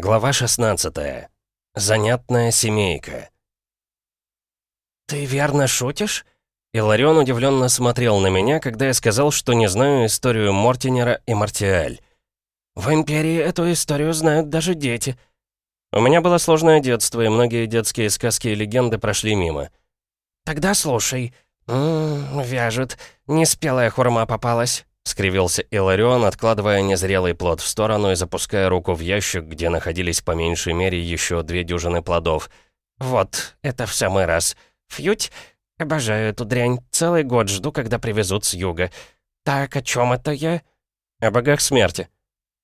Глава 16. Занятная семейка. «Ты верно шутишь?» Иларион удивленно смотрел на меня, когда я сказал, что не знаю историю Мортинера и Мартиаль. «В Империи эту историю знают даже дети». У меня было сложное детство, и многие детские сказки и легенды прошли мимо. «Тогда слушай. М -м, вяжет. Неспелая хурма попалась. — скривился Иларион, откладывая незрелый плод в сторону и запуская руку в ящик, где находились по меньшей мере еще две дюжины плодов. «Вот, это в самый раз. Фьють? Обожаю эту дрянь. Целый год жду, когда привезут с юга. Так, о чем это я?» «О богах смерти».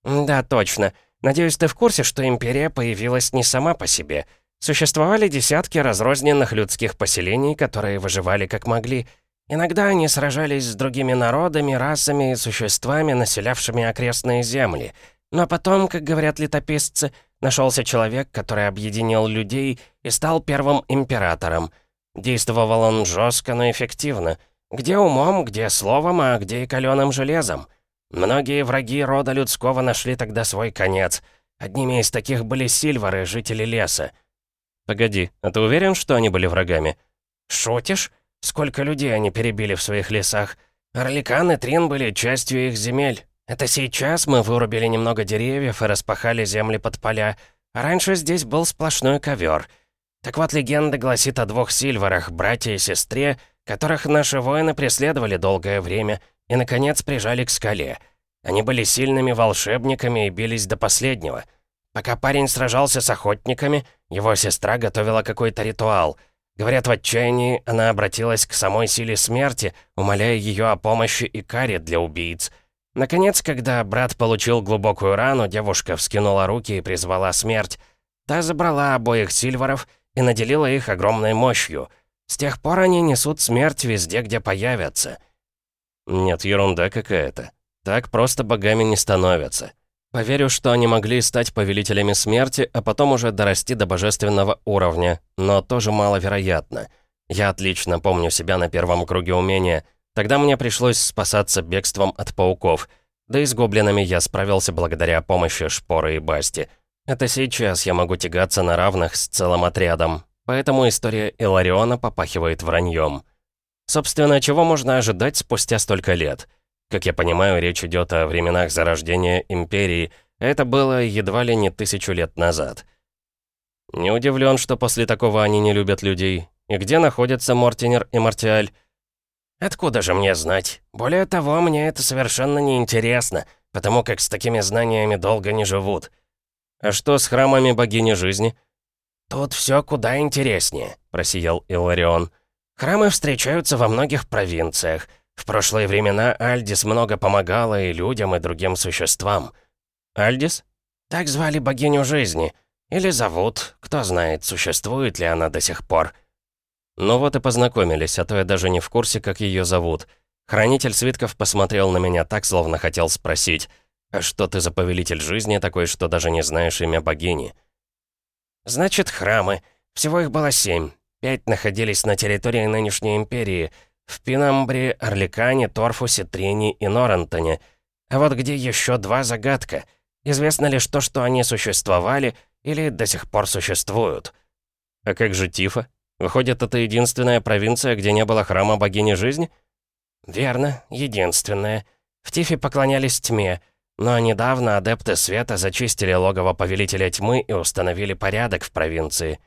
«Да, точно. Надеюсь, ты в курсе, что Империя появилась не сама по себе. Существовали десятки разрозненных людских поселений, которые выживали как могли». Иногда они сражались с другими народами, расами и существами, населявшими окрестные земли. Но потом, как говорят летописцы, нашелся человек, который объединил людей и стал первым императором. Действовал он жестко, но эффективно. Где умом, где словом, а где и каленым железом. Многие враги рода людского нашли тогда свой конец. Одними из таких были сильвары, жители леса. «Погоди, а ты уверен, что они были врагами?» «Шутишь?» Сколько людей они перебили в своих лесах. Орликан и Трин были частью их земель. Это сейчас мы вырубили немного деревьев и распахали земли под поля. А раньше здесь был сплошной ковер. Так вот, легенда гласит о двух Сильварах, братья и сестре, которых наши воины преследовали долгое время и, наконец, прижали к скале. Они были сильными волшебниками и бились до последнего. Пока парень сражался с охотниками, его сестра готовила какой-то ритуал — Говорят, в отчаянии она обратилась к самой силе смерти, умоляя ее о помощи и каре для убийц. Наконец, когда брат получил глубокую рану, девушка вскинула руки и призвала смерть. Та забрала обоих Сильваров и наделила их огромной мощью. С тех пор они несут смерть везде, где появятся. Нет, ерунда какая-то. Так просто богами не становятся. Поверю, что они могли стать повелителями смерти, а потом уже дорасти до божественного уровня, но тоже маловероятно. Я отлично помню себя на первом круге умения. Тогда мне пришлось спасаться бегством от пауков. Да и с гоблинами я справился благодаря помощи Шпоры и Басти. Это сейчас я могу тягаться на равных с целым отрядом. Поэтому история Илариона попахивает враньем. Собственно, чего можно ожидать спустя столько лет? Как я понимаю, речь идет о временах зарождения Империи. Это было едва ли не тысячу лет назад. Не удивлен, что после такого они не любят людей. И где находятся Мортинер и Мартиаль? Откуда же мне знать? Более того, мне это совершенно не интересно, потому как с такими знаниями долго не живут. А что с храмами богини жизни? Тут все куда интереснее, просиял Иларион. Храмы встречаются во многих провинциях. В прошлые времена Альдис много помогала и людям, и другим существам. Альдис? Так звали богиню жизни. Или зовут, кто знает, существует ли она до сих пор. Ну вот и познакомились, а то я даже не в курсе, как ее зовут. Хранитель свитков посмотрел на меня так, словно хотел спросить, «А что ты за повелитель жизни такой, что даже не знаешь имя богини?» «Значит, храмы. Всего их было семь. Пять находились на территории нынешней империи — в Пинамбре, Орликане, Торфусе, Трини и Норантоне. А вот где еще два загадка. Известно лишь то, что они существовали или до сих пор существуют. А как же Тифа? Выходит, это единственная провинция, где не было храма богини жизни? Верно, единственная. В Тифе поклонялись тьме, но недавно адепты света зачистили логово повелителя тьмы и установили порядок в провинции.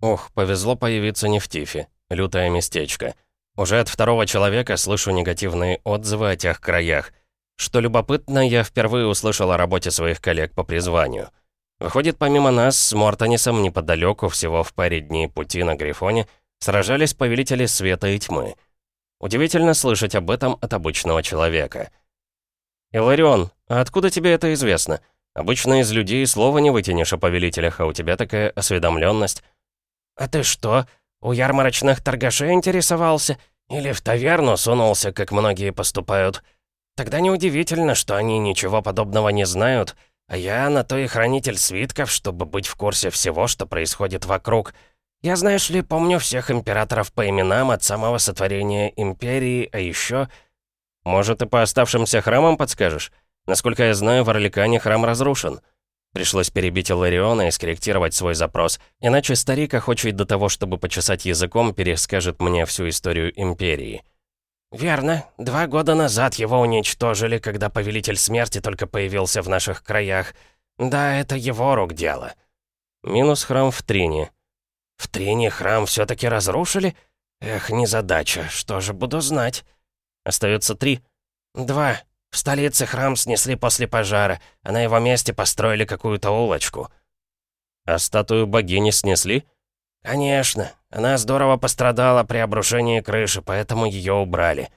Ох, повезло появиться не в Тифе. Лютое местечко. Уже от второго человека слышу негативные отзывы о тех краях. Что любопытно, я впервые услышал о работе своих коллег по призванию. Выходит, помимо нас, с Мортонисом неподалеку, всего в паре дней пути на Грифоне, сражались повелители света и тьмы. Удивительно слышать об этом от обычного человека. «Иларион, а откуда тебе это известно? Обычно из людей слова не вытянешь о повелителях, а у тебя такая осведомленность. «А ты что, у ярмарочных торгашей интересовался? Или в таверну сунулся, как многие поступают? Тогда неудивительно, что они ничего подобного не знают, а я на то и хранитель свитков, чтобы быть в курсе всего, что происходит вокруг. Я, знаешь ли, помню всех императоров по именам от самого сотворения империи, а еще... Может, и по оставшимся храмам подскажешь? Насколько я знаю, в Орликане храм разрушен. Пришлось перебить Илариона и скорректировать свой запрос, иначе старик, охочий до того, чтобы почесать языком, перескажет мне всю историю Империи. «Верно. Два года назад его уничтожили, когда Повелитель Смерти только появился в наших краях. Да, это его рук дело». Минус храм в Трине. «В Трине храм все таки разрушили? Эх, незадача. Что же буду знать?» Остается три. «Два. В столице храм снесли после пожара, а на его месте построили какую-то улочку». «А статую богини снесли?» «Конечно. Она здорово пострадала при обрушении крыши, поэтому ее убрали».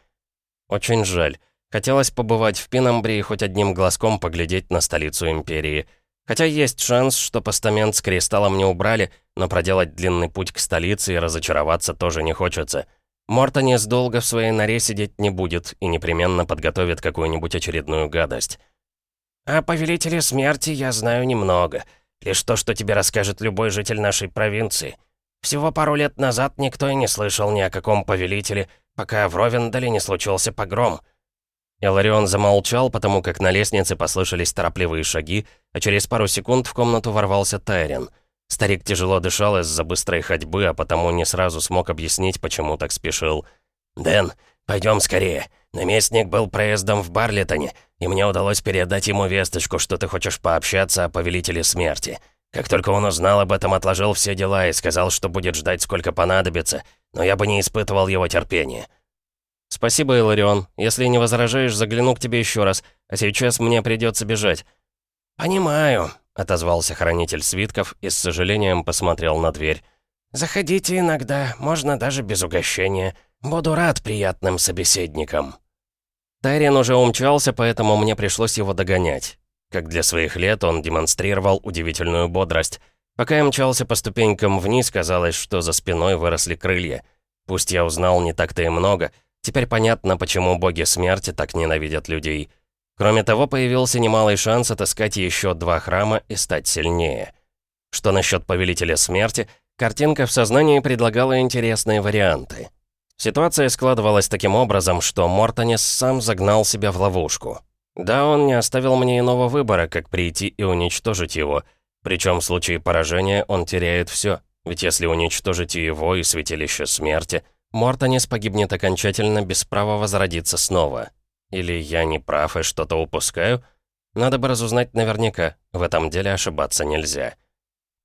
«Очень жаль. Хотелось побывать в Пинамбре и хоть одним глазком поглядеть на столицу Империи. Хотя есть шанс, что постамент с кристаллом не убрали, но проделать длинный путь к столице и разочароваться тоже не хочется. Мортонес долго в своей норе сидеть не будет и непременно подготовит какую-нибудь очередную гадость. «О Повелителе Смерти я знаю немного. Лишь то, что тебе расскажет любой житель нашей провинции. Всего пару лет назад никто и не слышал ни о каком Повелителе, пока в Ровендале не случился погром». Эларион замолчал, потому как на лестнице послышались торопливые шаги, а через пару секунд в комнату ворвался Тайрен — Старик тяжело дышал из-за быстрой ходьбы, а потому не сразу смог объяснить, почему так спешил. «Дэн, пойдем скорее. Наместник был проездом в Барлетоне, и мне удалось передать ему весточку, что ты хочешь пообщаться о Повелителе Смерти. Как только он узнал об этом, отложил все дела и сказал, что будет ждать, сколько понадобится, но я бы не испытывал его терпения». «Спасибо, Иларион. Если не возражаешь, загляну к тебе еще раз, а сейчас мне придется бежать». «Понимаю», отозвался хранитель свитков и с сожалением посмотрел на дверь. «Заходите иногда, можно даже без угощения. Буду рад приятным собеседникам». Тайрин уже умчался, поэтому мне пришлось его догонять. Как для своих лет он демонстрировал удивительную бодрость. Пока я мчался по ступенькам вниз, казалось, что за спиной выросли крылья. Пусть я узнал не так-то и много, теперь понятно, почему боги смерти так ненавидят людей. Кроме того, появился немалый шанс отыскать еще два храма и стать сильнее. Что насчет Повелителя Смерти, картинка в сознании предлагала интересные варианты. Ситуация складывалась таким образом, что Мортонес сам загнал себя в ловушку. Да, он не оставил мне иного выбора, как прийти и уничтожить его. Причем в случае поражения он теряет все, ведь если уничтожить его и Святилище Смерти, Мортонес погибнет окончательно без права возродиться снова. Или я не прав и что-то упускаю? Надо бы разузнать наверняка, в этом деле ошибаться нельзя.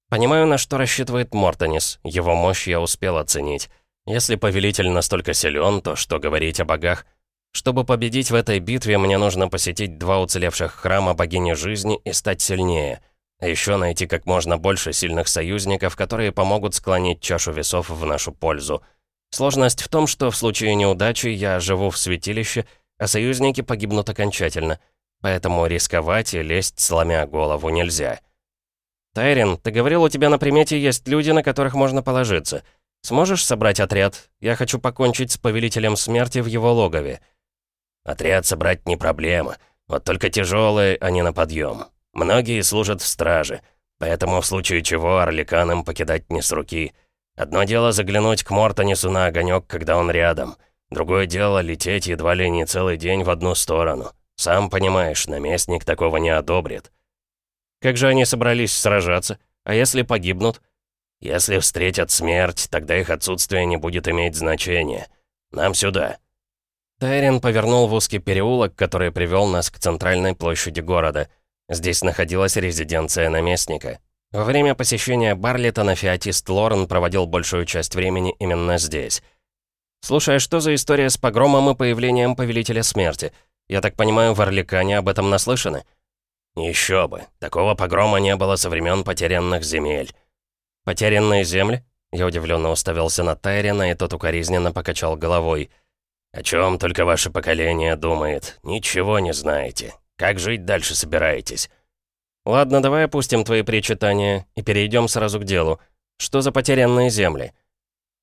Понимаю, на что рассчитывает Мортонис, его мощь я успел оценить. Если повелитель настолько силен, то что говорить о богах? Чтобы победить в этой битве, мне нужно посетить два уцелевших храма богини жизни и стать сильнее. А еще найти как можно больше сильных союзников, которые помогут склонить чашу весов в нашу пользу. Сложность в том, что в случае неудачи я живу в святилище — а союзники погибнут окончательно. Поэтому рисковать и лезть, сломя голову, нельзя. «Тайрин, ты говорил, у тебя на примете есть люди, на которых можно положиться. Сможешь собрать отряд? Я хочу покончить с Повелителем Смерти в его логове». «Отряд собрать не проблема. Вот только тяжелые, а не на подъем. Многие служат в страже, поэтому в случае чего орликанам покидать не с руки. Одно дело заглянуть к Мортонису на огонек, когда он рядом». Другое дело лететь едва ли не целый день в одну сторону. Сам понимаешь, наместник такого не одобрит. Как же они собрались сражаться? А если погибнут? Если встретят смерть, тогда их отсутствие не будет иметь значения. Нам сюда. Тайрин повернул в узкий переулок, который привел нас к центральной площади города. Здесь находилась резиденция наместника. Во время посещения Барлетона феатист Лорен проводил большую часть времени именно здесь — «Слушай, а что за история с погромом и появлением Повелителя Смерти? Я так понимаю, в Орликане об этом наслышаны?» «Еще бы. Такого погрома не было со времен потерянных земель». «Потерянные земли?» Я удивленно уставился на Тайрина, и тот укоризненно покачал головой. «О чем только ваше поколение думает? Ничего не знаете. Как жить дальше собираетесь?» «Ладно, давай опустим твои причитания и перейдем сразу к делу. Что за потерянные земли?»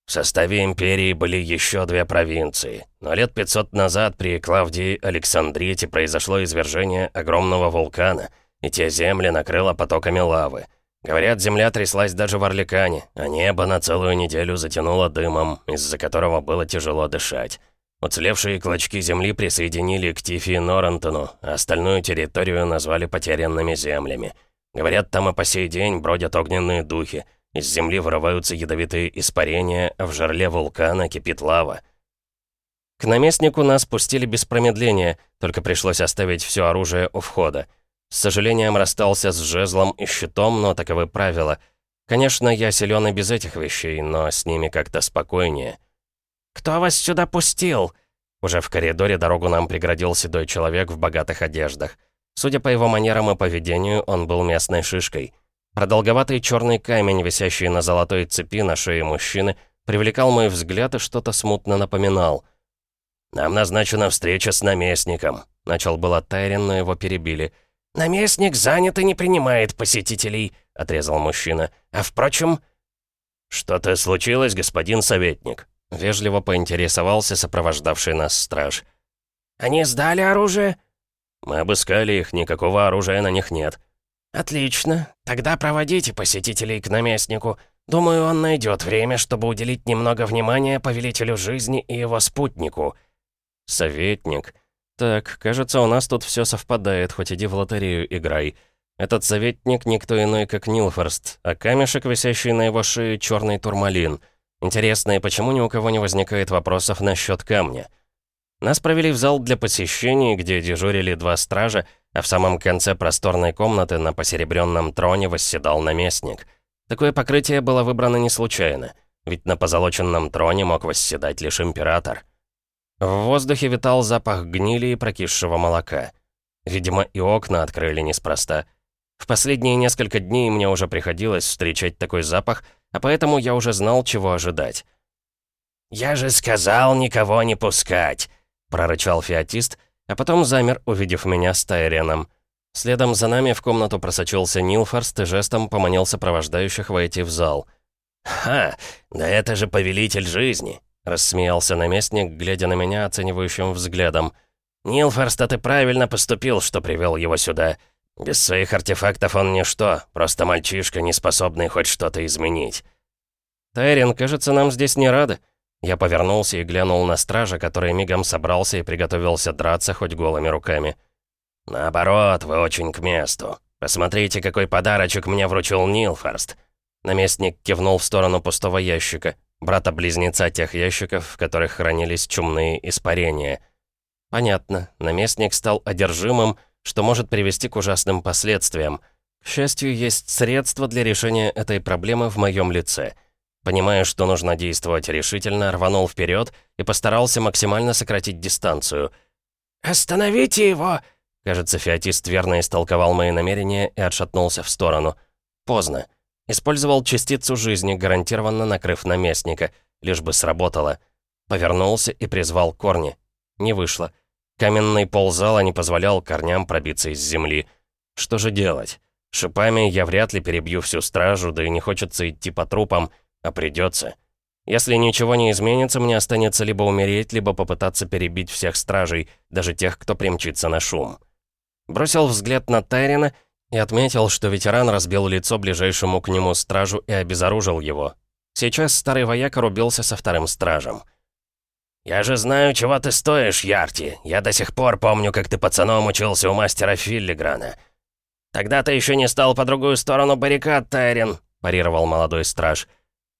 В составе империи были еще две провинции, но лет 500 назад при Клавдии Александрите произошло извержение огромного вулкана, и те земли накрыло потоками лавы. Говорят, земля тряслась даже в Орликане, а небо на целую неделю затянуло дымом, из-за которого было тяжело дышать. Уцелевшие клочки земли присоединили к Тифи и Норантону, а остальную территорию назвали потерянными землями. Говорят, там и по сей день бродят огненные духи. Из земли вырываются ядовитые испарения, а в жерле вулкана кипит лава. К наместнику нас пустили без промедления, только пришлось оставить все оружие у входа. С сожалением расстался с жезлом и щитом, но таковы правила. Конечно, я силен и без этих вещей, но с ними как-то спокойнее. «Кто вас сюда пустил?» Уже в коридоре дорогу нам преградил седой человек в богатых одеждах. Судя по его манерам и поведению, он был местной шишкой. Продолговатый черный камень, висящий на золотой цепи на шее мужчины, привлекал мой взгляд и что-то смутно напоминал — «Нам назначена встреча с наместником», — начал было Тайрин, но его перебили. «Наместник занят и не принимает посетителей», — отрезал мужчина. «А впрочем...» «Что-то случилось, господин советник?» — вежливо поинтересовался сопровождавший нас страж. «Они сдали оружие?» «Мы обыскали их, никакого оружия на них нет». «Отлично. Тогда проводите посетителей к наместнику. Думаю, он найдет время, чтобы уделить немного внимания повелителю жизни и его спутнику». Советник. Так, кажется, у нас тут все совпадает, хоть иди в лотерею играй. Этот советник никто иной, как Нилфорст, а камешек, висящий на его шее, черный турмалин. Интересно, и почему ни у кого не возникает вопросов насчет камня? Нас провели в зал для посещений, где дежурили два стража, а в самом конце просторной комнаты на посеребренном троне восседал наместник. Такое покрытие было выбрано не случайно, ведь на позолоченном троне мог восседать лишь император. В воздухе витал запах гнили и прокисшего молока. Видимо, и окна открыли неспроста. В последние несколько дней мне уже приходилось встречать такой запах, а поэтому я уже знал, чего ожидать. «Я же сказал никого не пускать!» — прорычал фиатист, а потом замер, увидев меня с Тайреном. Следом за нами в комнату просочился Нилфорст и жестом поманил сопровождающих войти в зал. «Ха! Да это же повелитель жизни!» Рассмеялся наместник, глядя на меня оценивающим взглядом. «Нилфорст, а ты правильно поступил, что привел его сюда. Без своих артефактов он ничто, просто мальчишка, не способный хоть что-то изменить». «Тайрин, кажется, нам здесь не рады». Я повернулся и глянул на стража, который мигом собрался и приготовился драться хоть голыми руками. «Наоборот, вы очень к месту. Посмотрите, какой подарочек мне вручил Нилфорст». Наместник кивнул в сторону пустого ящика брата-близнеца тех ящиков, в которых хранились чумные испарения. Понятно, наместник стал одержимым, что может привести к ужасным последствиям. К счастью, есть средства для решения этой проблемы в моем лице. Понимая, что нужно действовать решительно, рванул вперед и постарался максимально сократить дистанцию. «Остановите его!» Кажется, фиатист верно истолковал мои намерения и отшатнулся в сторону. Поздно. Использовал частицу жизни, гарантированно накрыв наместника, лишь бы сработало. Повернулся и призвал корни. Не вышло. Каменный пол зала не позволял корням пробиться из земли. Что же делать? Шипами я вряд ли перебью всю стражу, да и не хочется идти по трупам, а придется. Если ничего не изменится, мне останется либо умереть, либо попытаться перебить всех стражей, даже тех, кто примчится на шум. Бросил взгляд на Тайрина и отметил, что ветеран разбил лицо ближайшему к нему стражу и обезоружил его. Сейчас старый вояка рубился со вторым стражем. «Я же знаю, чего ты стоишь, Ярти. Я до сих пор помню, как ты пацаном учился у мастера Филлиграна». «Тогда ты еще не стал по другую сторону баррикад, Тайрин», — парировал молодой страж.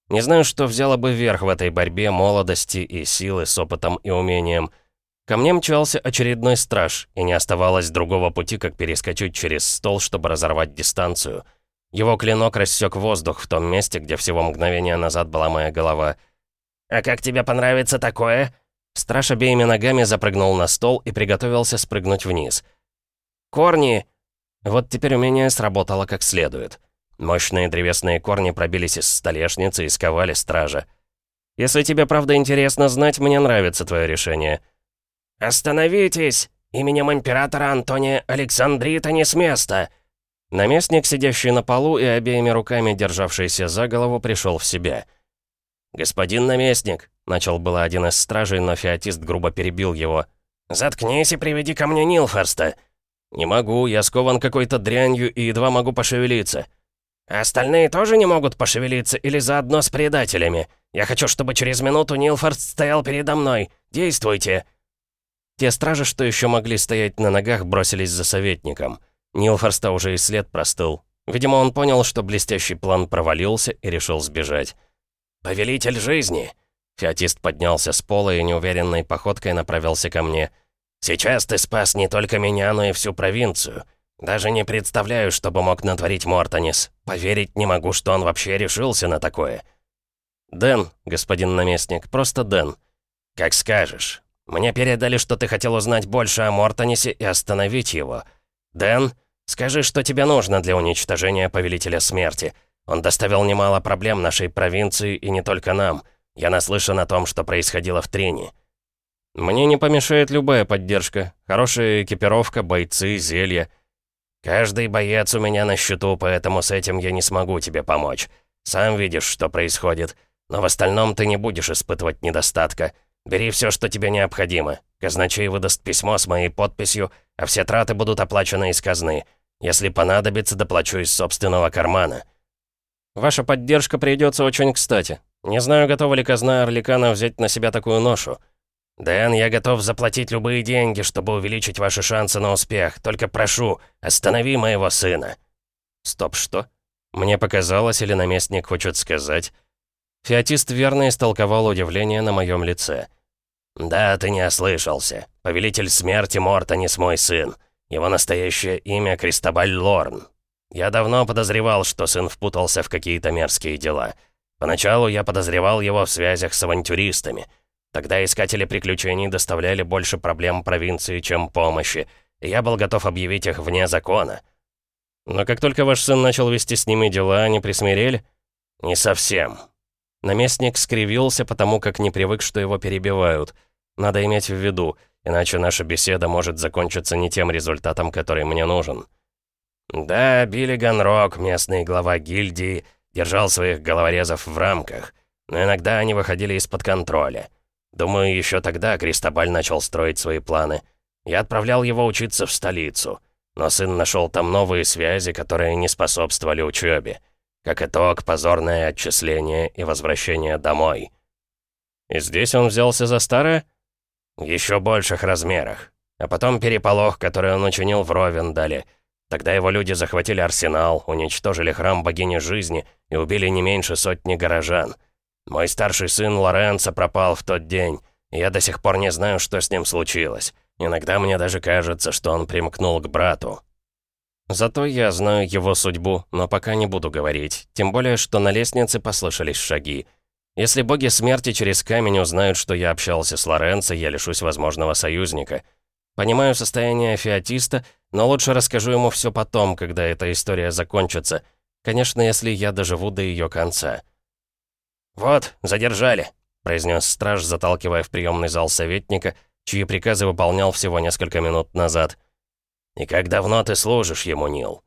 «Не знаю, что взяло бы верх в этой борьбе молодости и силы с опытом и умением». Ко мне мчался очередной страж, и не оставалось другого пути, как перескочить через стол, чтобы разорвать дистанцию. Его клинок рассек воздух в том месте, где всего мгновение назад была моя голова. «А как тебе понравится такое?» Страж обеими ногами запрыгнул на стол и приготовился спрыгнуть вниз. «Корни!» Вот теперь умение сработало как следует. Мощные древесные корни пробились из столешницы и сковали стража. «Если тебе правда интересно знать, мне нравится твое решение». «Остановитесь! Именем императора Антония Александрита не с места!» Наместник, сидящий на полу и обеими руками державшийся за голову, пришел в себя. «Господин наместник», — начал было один из стражей, но фиатист грубо перебил его. «Заткнись и приведи ко мне Нилфорста». «Не могу, я скован какой-то дрянью и едва могу пошевелиться». «Остальные тоже не могут пошевелиться или заодно с предателями? Я хочу, чтобы через минуту Нилфорд стоял передо мной. Действуйте!» Те стражи, что еще могли стоять на ногах, бросились за советником. Нилфорста уже и след простыл. Видимо, он понял, что блестящий план провалился и решил сбежать. «Повелитель жизни!» Феотист поднялся с пола и неуверенной походкой направился ко мне. «Сейчас ты спас не только меня, но и всю провинцию. Даже не представляю, что бы мог натворить Мортонис. Поверить не могу, что он вообще решился на такое». «Дэн, господин наместник, просто Дэн». «Как скажешь. Мне передали, что ты хотел узнать больше о Мортонисе и остановить его. Дэн, скажи, что тебе нужно для уничтожения Повелителя Смерти. Он доставил немало проблем нашей провинции и не только нам». Я наслышан о том, что происходило в Трине. Мне не помешает любая поддержка. Хорошая экипировка, бойцы, зелья. Каждый боец у меня на счету, поэтому с этим я не смогу тебе помочь. Сам видишь, что происходит. Но в остальном ты не будешь испытывать недостатка. Бери все, что тебе необходимо. Казначей выдаст письмо с моей подписью, а все траты будут оплачены из казны. Если понадобится, доплачу из собственного кармана. Ваша поддержка придется очень кстати. Не знаю, готова ли казна Орликана взять на себя такую ношу. «Дэн, я готов заплатить любые деньги, чтобы увеличить ваши шансы на успех. Только прошу, останови моего сына». «Стоп, что? Мне показалось, или наместник хочет сказать?» Феотист верно истолковал удивление на моем лице. «Да, ты не ослышался. Повелитель смерти Морта не мой сын. Его настоящее имя Кристобаль Лорн. Я давно подозревал, что сын впутался в какие-то мерзкие дела». Поначалу я подозревал его в связях с авантюристами. Тогда искатели приключений доставляли больше проблем провинции, чем помощи, я был готов объявить их вне закона. Но как только ваш сын начал вести с ними дела, они присмирели? Не совсем. Наместник скривился, потому как не привык, что его перебивают. Надо иметь в виду, иначе наша беседа может закончиться не тем результатом, который мне нужен. Да, Билли Ганрок, местный глава гильдии, держал своих головорезов в рамках, но иногда они выходили из-под контроля. Думаю, еще тогда Кристобаль начал строить свои планы. Я отправлял его учиться в столицу, но сын нашел там новые связи, которые не способствовали учебе. Как итог, позорное отчисление и возвращение домой. И здесь он взялся за старое? Еще больших размерах. А потом переполох, который он учинил в Ровендале — Тогда его люди захватили арсенал, уничтожили храм богини жизни и убили не меньше сотни горожан. Мой старший сын Лоренцо пропал в тот день, и я до сих пор не знаю, что с ним случилось. Иногда мне даже кажется, что он примкнул к брату. Зато я знаю его судьбу, но пока не буду говорить. Тем более, что на лестнице послышались шаги. Если боги смерти через камень узнают, что я общался с Лоренцо, я лишусь возможного союзника. Понимаю состояние феотиста, но лучше расскажу ему все потом, когда эта история закончится. Конечно, если я доживу до ее конца. «Вот, задержали», — произнес страж, заталкивая в приемный зал советника, чьи приказы выполнял всего несколько минут назад. «И как давно ты служишь ему, Нил?»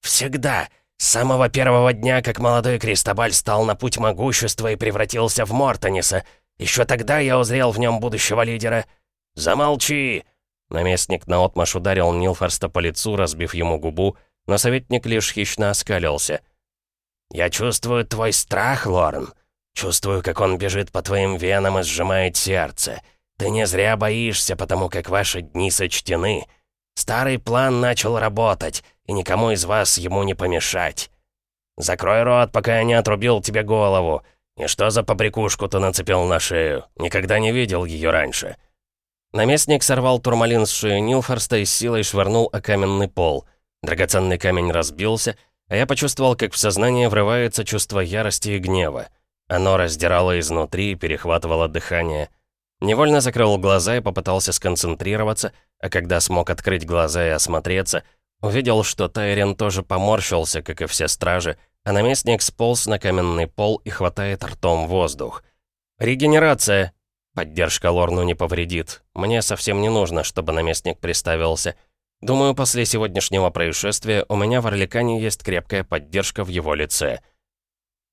«Всегда. С самого первого дня, как молодой Кристобаль стал на путь могущества и превратился в Мортониса. Еще тогда я узрел в нем будущего лидера». «Замолчи!» Наместник наотмашь ударил Нилфорста по лицу, разбив ему губу, но советник лишь хищно оскалился. «Я чувствую твой страх, Лорен. Чувствую, как он бежит по твоим венам и сжимает сердце. Ты не зря боишься, потому как ваши дни сочтены. Старый план начал работать, и никому из вас ему не помешать. Закрой рот, пока я не отрубил тебе голову. И что за побрякушку ты нацепил на шею? Никогда не видел ее раньше». Наместник сорвал турмалин с шеи Нилфорста и силой швырнул о каменный пол. Драгоценный камень разбился, а я почувствовал, как в сознание врывается чувство ярости и гнева. Оно раздирало изнутри и перехватывало дыхание. Невольно закрыл глаза и попытался сконцентрироваться, а когда смог открыть глаза и осмотреться, увидел, что Тайрен тоже поморщился, как и все стражи, а наместник сполз на каменный пол и хватает ртом воздух. «Регенерация!» Поддержка Лорну не повредит. Мне совсем не нужно, чтобы наместник приставился. Думаю, после сегодняшнего происшествия у меня в Орликане есть крепкая поддержка в его лице.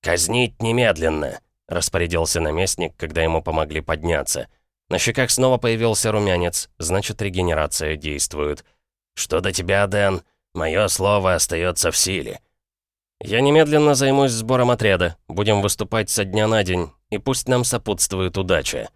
«Казнить немедленно!» — распорядился наместник, когда ему помогли подняться. На щеках снова появился румянец, значит, регенерация действует. «Что до тебя, Дэн? Мое слово остается в силе». «Я немедленно займусь сбором отряда. Будем выступать со дня на день, и пусть нам сопутствует удача».